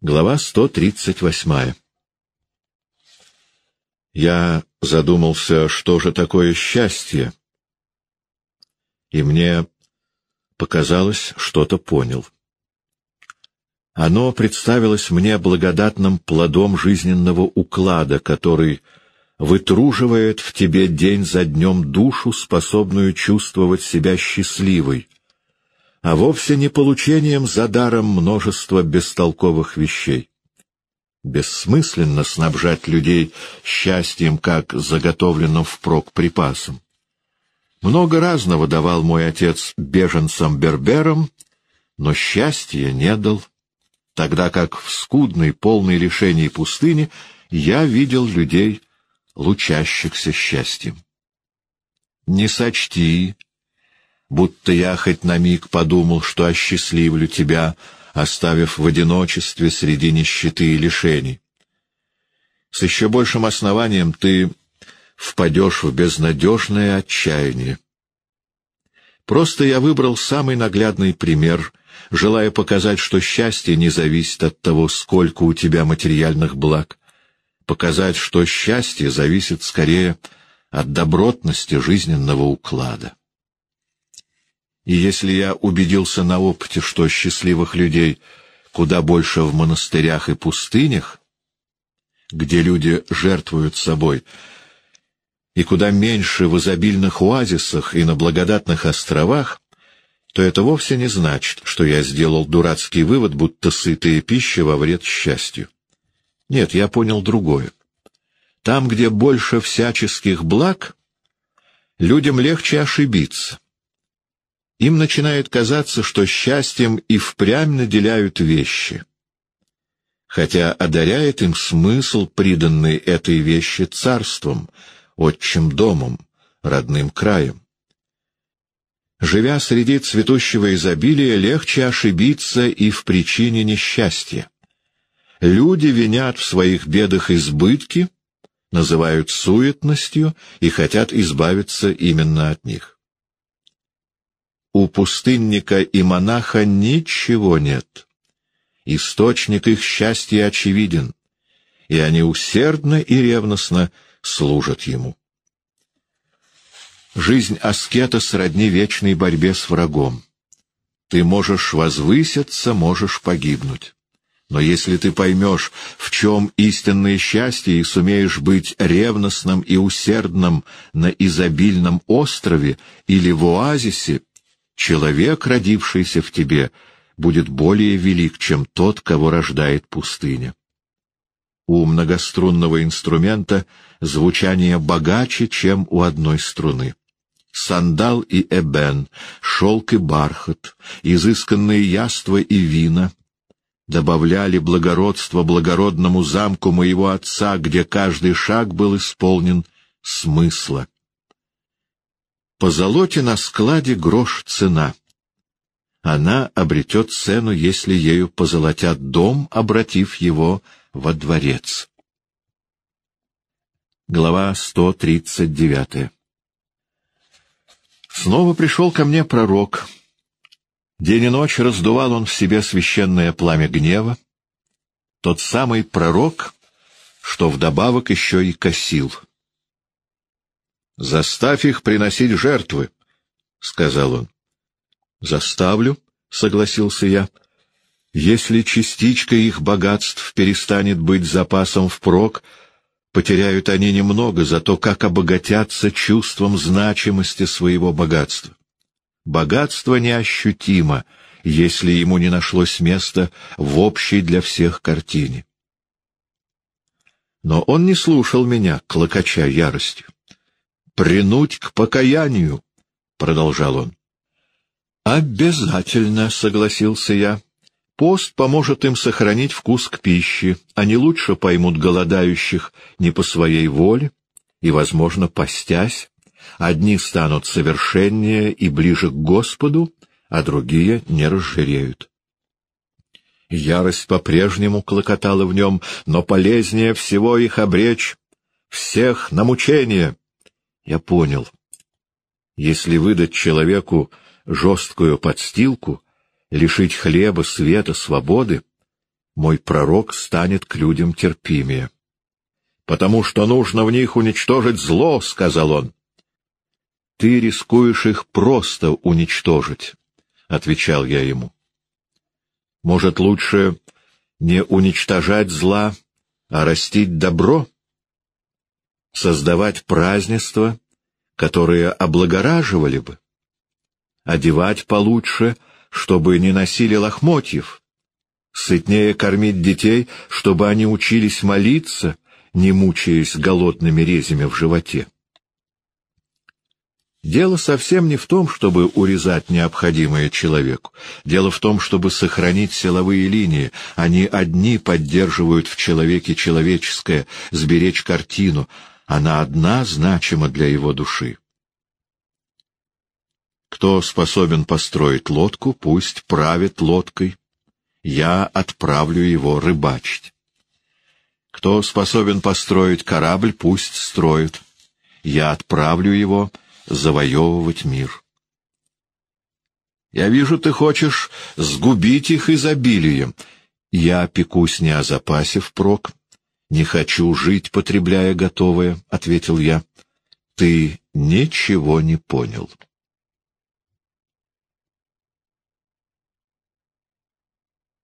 Глава 138 Я задумался, что же такое счастье, и мне показалось, что-то понял. Оно представилось мне благодатным плодом жизненного уклада, который вытруживает в тебе день за днем душу, способную чувствовать себя счастливой, а вовсе не получением за даром множества бестолковых вещей. Бессмысленно снабжать людей счастьем, как заготовленным впрок припасом. Много разного давал мой отец беженцам-берберам, но счастья не дал, тогда как в скудной, полной лишений пустыне я видел людей, лучащихся счастьем. Не сочти, будто я хоть на миг подумал, что осчастливлю тебя, оставив в одиночестве среди нищеты и лишений. С еще большим основанием ты впадешь в безнадежное отчаяние. Просто я выбрал самый наглядный пример, желая показать, что счастье не зависит от того, сколько у тебя материальных благ, показать, что счастье зависит скорее от добротности жизненного уклада. И если я убедился на опыте, что счастливых людей куда больше в монастырях и пустынях, где люди жертвуют собой, и куда меньше в изобильных оазисах и на благодатных островах, то это вовсе не значит, что я сделал дурацкий вывод, будто сытая пища во вред счастью. Нет, я понял другое. Там, где больше всяческих благ, людям легче ошибиться — им начинает казаться, что счастьем и впрямь наделяют вещи, хотя одаряет им смысл, приданный этой вещи царством, отчим домом, родным краем. Живя среди цветущего изобилия, легче ошибиться и в причине несчастья. Люди винят в своих бедах избытки, называют суетностью и хотят избавиться именно от них у пустынника и монаха ничего нет. Источник их счастья очевиден, и они усердно и ревностно служат ему. Жизнь аскета сродни вечной борьбе с врагом. Ты можешь возвыситься, можешь погибнуть. Но если ты поймешь, в чем истинное счастье, и сумеешь быть ревностным и усердным на изобильном острове или в оазисе, человек, родившийся в тебе, будет более велик, чем тот, кого рождает пустыня. У многострунного инструмента звучание богаче, чем у одной струны. Сандал и эбен, шелк и бархат, изысканные яства и вина добавляли благородство благородному замку моего отца, где каждый шаг был исполнен смысла. По золоте на складе грош цена. Она обретет цену, если ею позолотят дом, обратив его во дворец. Глава 139 Снова пришел ко мне пророк. День и ночь раздувал он в себе священное пламя гнева, тот самый пророк, что вдобавок еще и косил — Заставь их приносить жертвы, — сказал он. — Заставлю, — согласился я. Если частичка их богатств перестанет быть запасом впрок, потеряют они немного, зато как обогатятся чувством значимости своего богатства. Богатство неощутимо, если ему не нашлось места в общей для всех картине. Но он не слушал меня, клокоча яростью принуть к покаянию, — продолжал он. — Обязательно, — согласился я. Пост поможет им сохранить вкус к пище, они лучше поймут голодающих не по своей воле и, возможно, постясь. Одни станут совершеннее и ближе к Господу, а другие не разжиреют. Ярость по-прежнему клокотала в нем, но полезнее всего их обречь, всех на мучение. Я понял. Если выдать человеку жесткую подстилку, лишить хлеба, света, свободы, мой пророк станет к людям терпимее. «Потому что нужно в них уничтожить зло», — сказал он. «Ты рискуешь их просто уничтожить», — отвечал я ему. «Может, лучше не уничтожать зла, а растить добро? Создавать празднества, которые облагораживали бы? Одевать получше, чтобы не носили лохмотьев? Сытнее кормить детей, чтобы они учились молиться, не мучаясь голодными резями в животе? Дело совсем не в том, чтобы урезать необходимое человеку. Дело в том, чтобы сохранить силовые линии. Они одни поддерживают в человеке человеческое, сберечь картину. Она одна значима для его души. Кто способен построить лодку, пусть правит лодкой. Я отправлю его рыбачить. Кто способен построить корабль, пусть строит. Я отправлю его завоевывать мир. Я вижу, ты хочешь сгубить их изобилием. Я пекусь не о запасе впрок. Не хочу жить, потребляя готовое, — ответил я. Ты ничего не понял.